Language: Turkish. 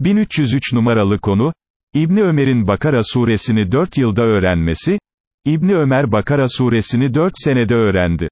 1303 numaralı konu, İbni Ömer'in Bakara suresini 4 yılda öğrenmesi, İbni Ömer Bakara suresini 4 senede öğrendi.